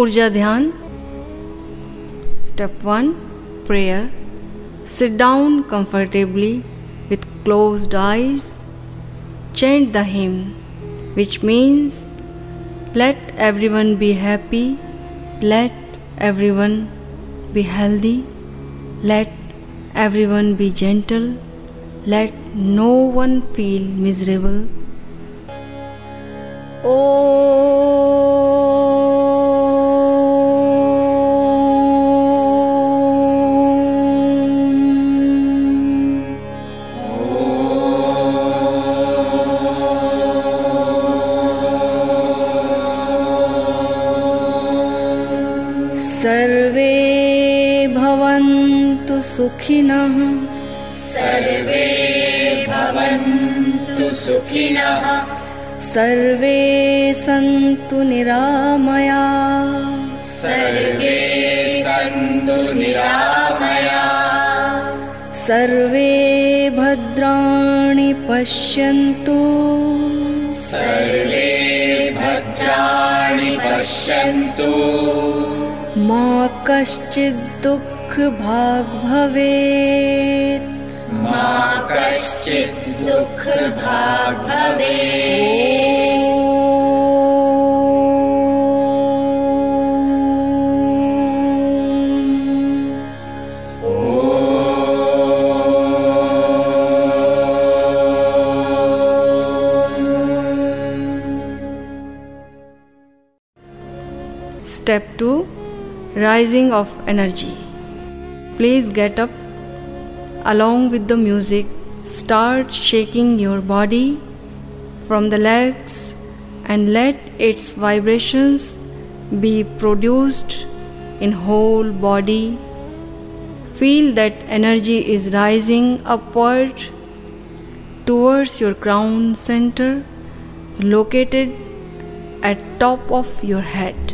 Urja Dhyan. Step 1 Prayer. Sit down comfortably with closed eyes. Chant the hymn, which means let everyone be happy, let everyone be healthy, let everyone be gentle, let no one feel miserable. Oh. सुखिनः। सर्वे भवन्तु सुखिनः। सर्वे सन्तु निरामया। सर्वे सन्तु निरामया। सर्वे भद्राणि पश्यन्तु। सर्वे भद्राणि पश्यन्तु। मा कश्चित् दुःखभाग् भवेत् मा कश्चित् दुःखभाग् भवेत् Step 2 Rising of Energy. Please get up along with the music. Start shaking your body from the legs and let its vibrations be produced in whole body. Feel that energy is rising upward towards your crown center located at top of your head.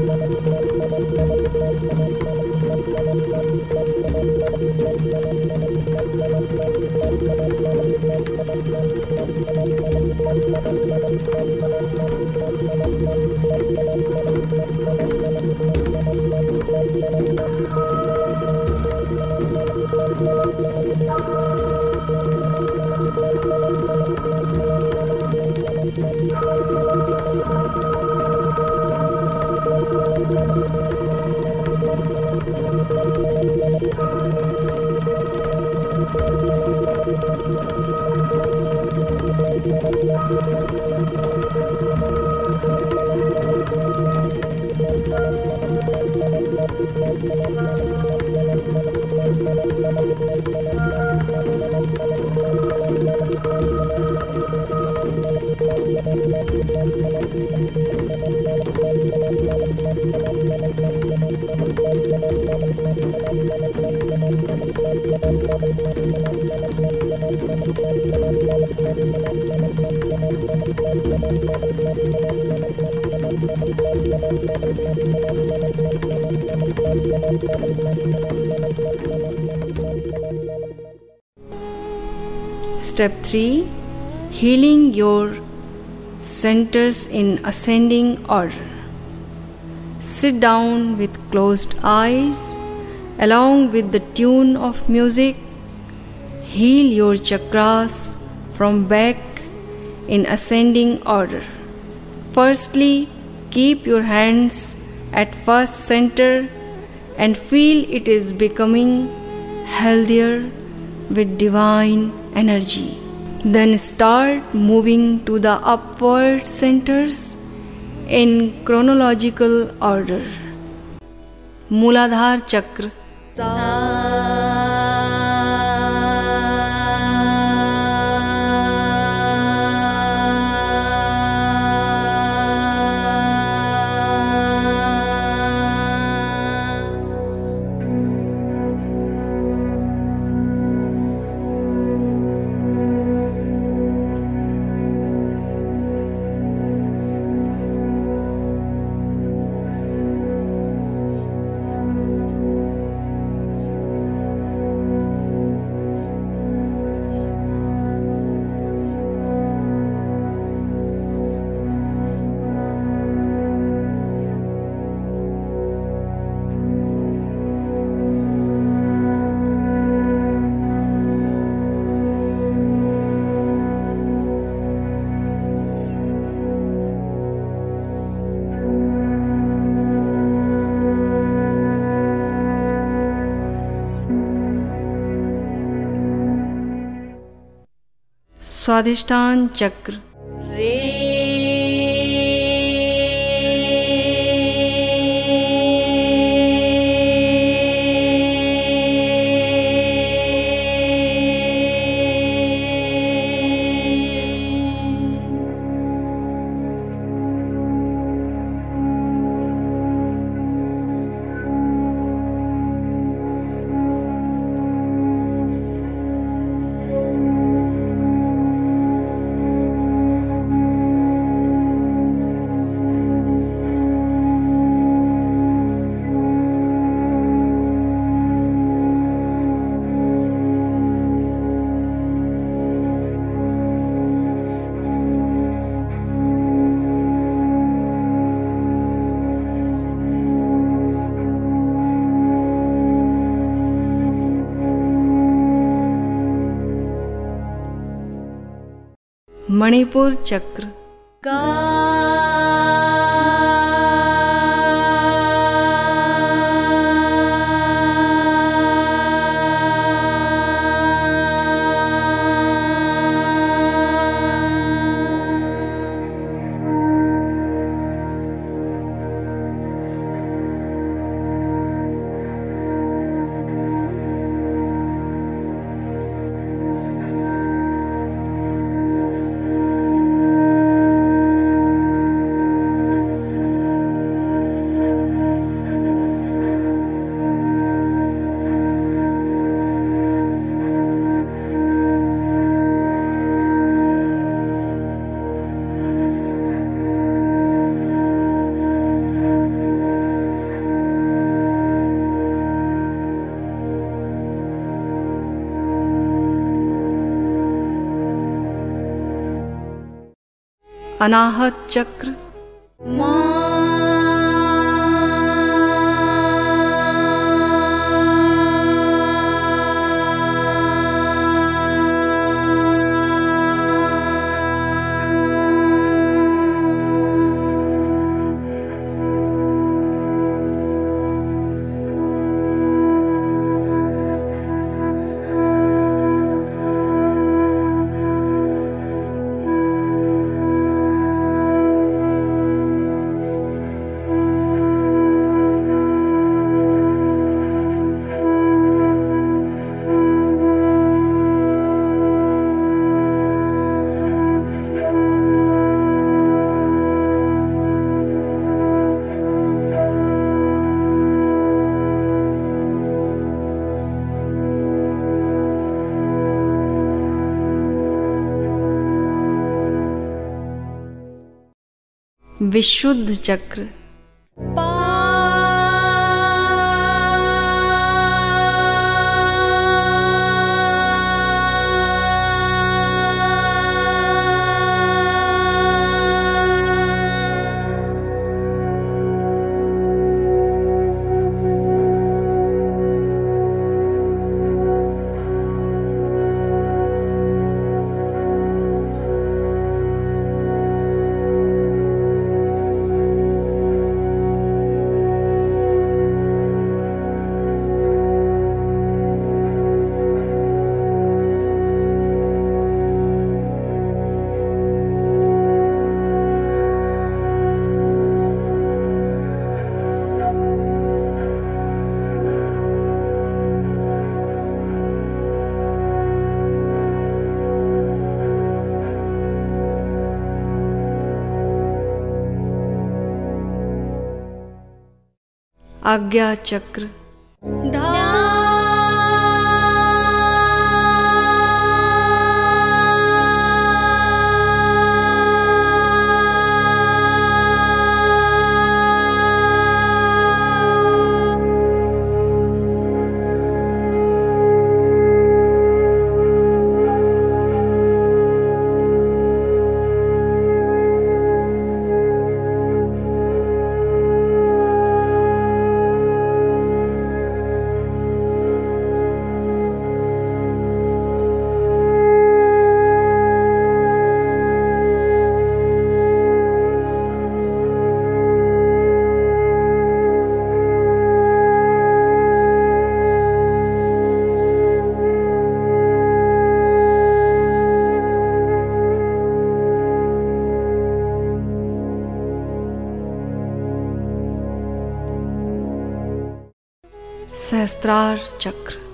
Step 3 Healing your centers in ascending order. Sit down with closed eyes, along with the tune of music. Heal your chakras from back in ascending order. Firstly, keep your hands at first center and feel it is becoming healthier with divine energy. Then start moving to the upward centers in chronological order. Muladhar Chakra. Swadhisthan chakra. Manipur चक्र। अनाहत चक्र विशुद्ध चक्र। आज्ञा चक्र सहस्त्रार चक्र।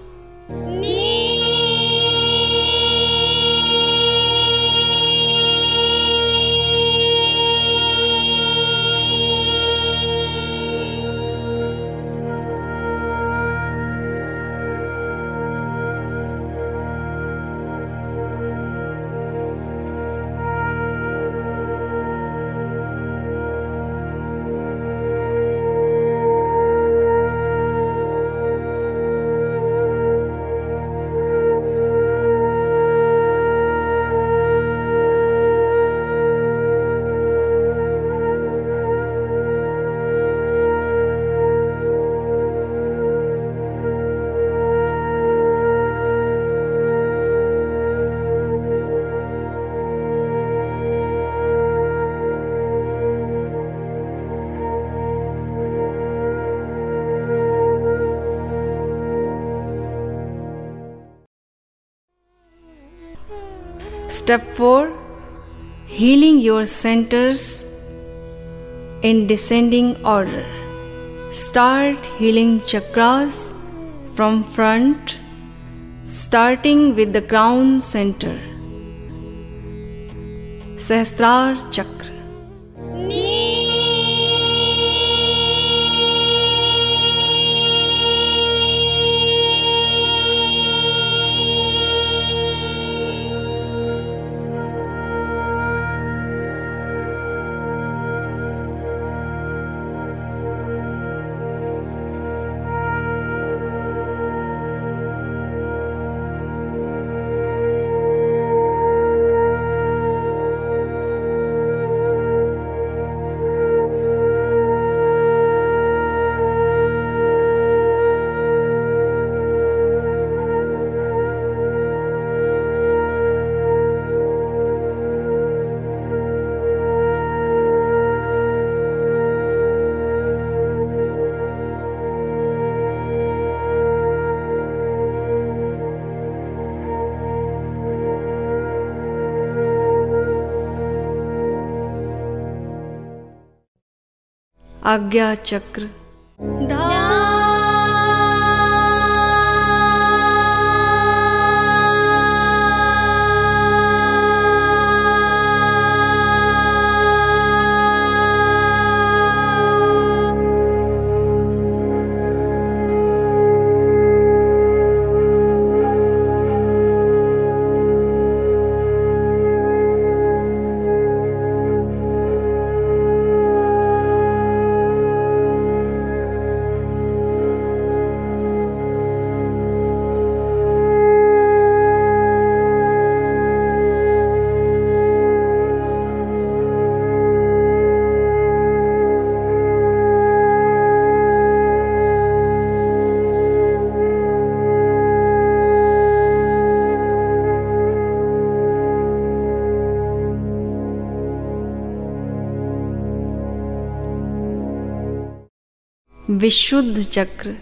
Step 4 Healing your centers in descending order. Start healing chakras from front, starting with the crown center. Sahasrar Chakra. आज्ञा चक्र विशुद्ध चक्र।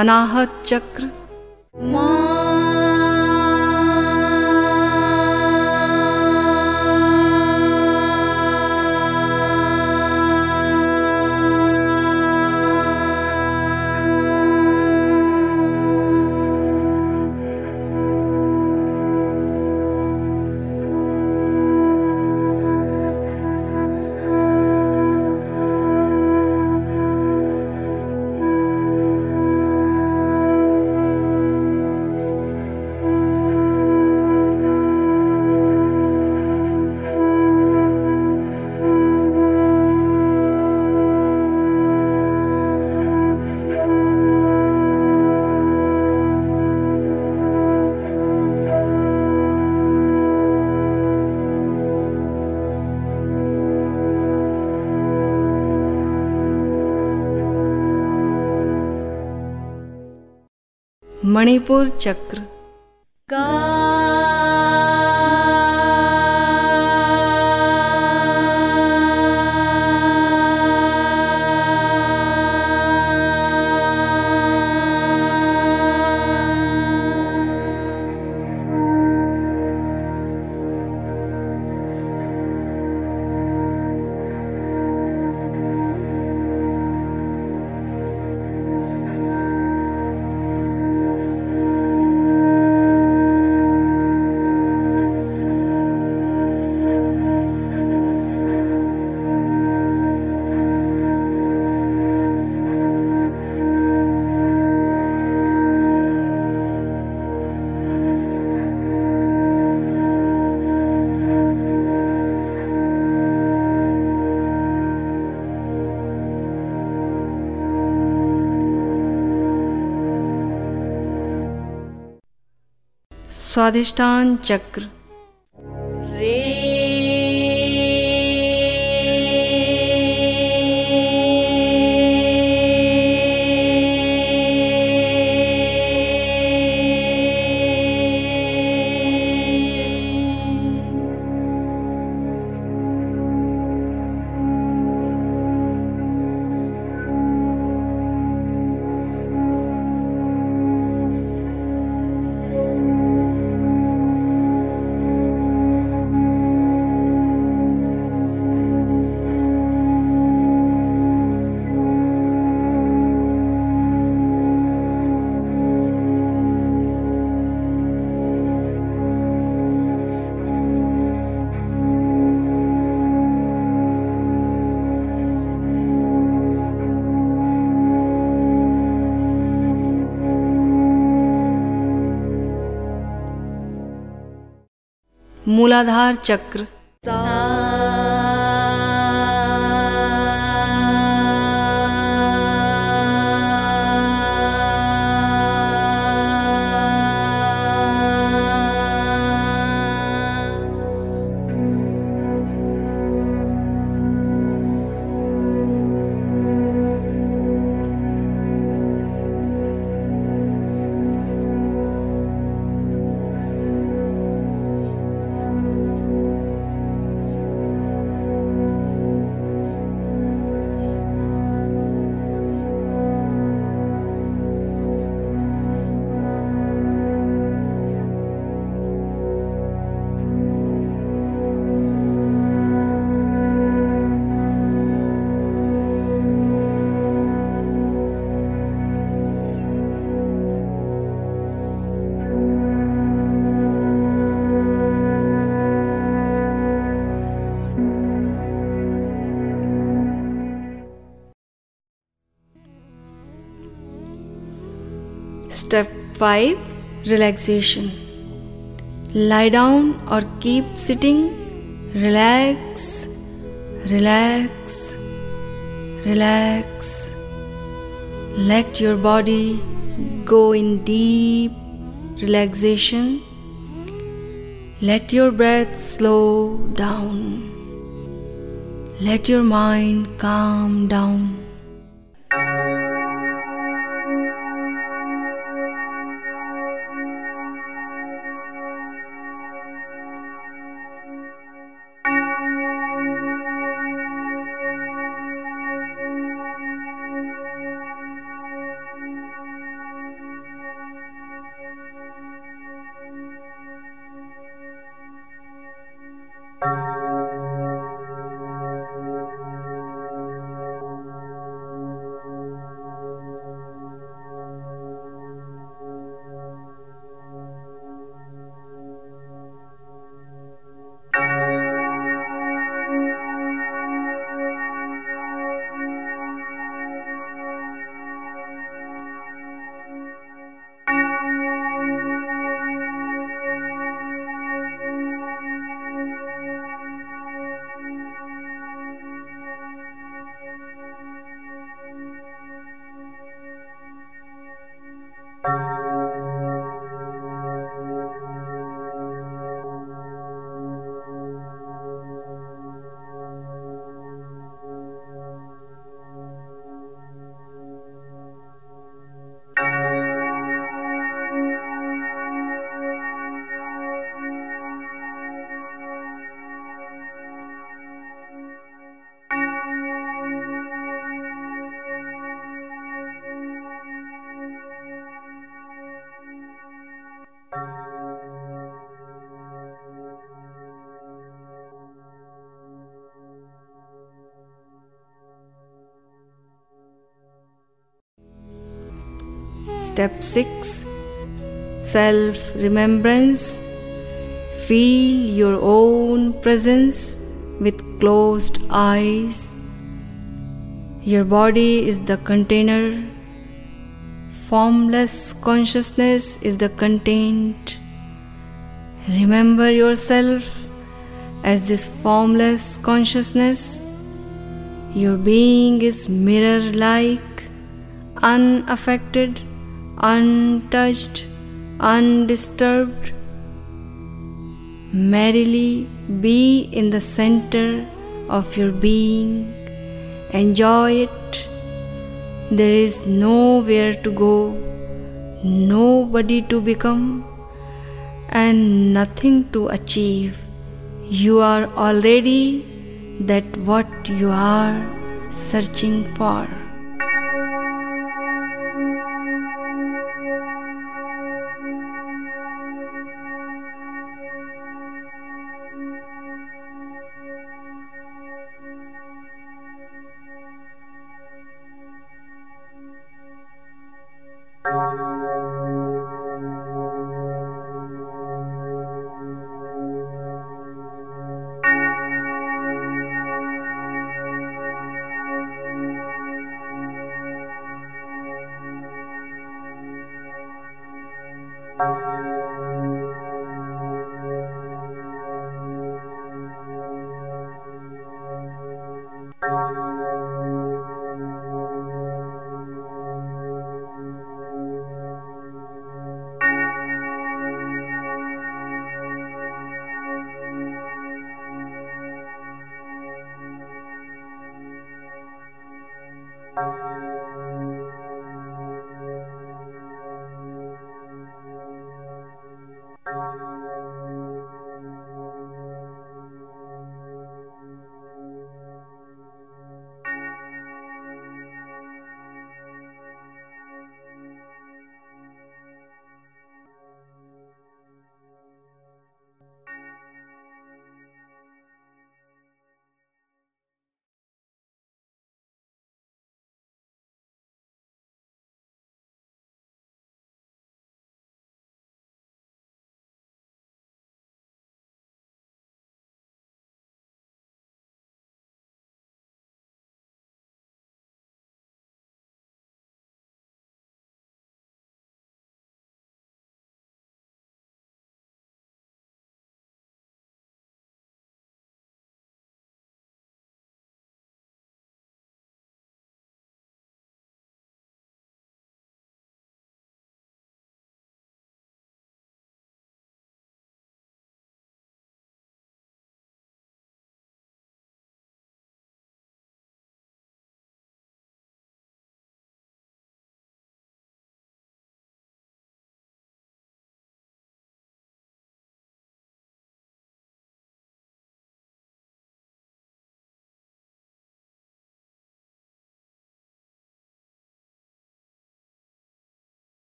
अनाहत चक्र मणिपुर चक्र। स्वादिष्टान चक्र। मूलाधार चक्र। Step 5 Relaxation. Lie down or keep sitting. Relax, relax, relax. Let your body go in deep relaxation. Let your breath slow down. Let your mind calm down. Step 6 Self remembrance. Feel your own presence with closed eyes. Your body is the container. Formless consciousness is the content. Remember yourself as this formless consciousness. Your being is mirror like, unaffected, untouched, undisturbed. Merrily be in the center of your being. Enjoy it. There is nowhere to go, nobody to become, and nothing to achieve. You are already that what you are searching for.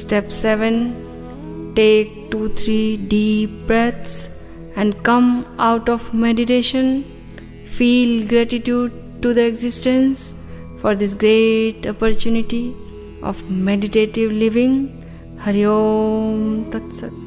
Step 7 Take 2 3 deep breaths and come out of meditation. Feel gratitude to the existence for this great opportunity of meditative living. Hari Om Tat Sat.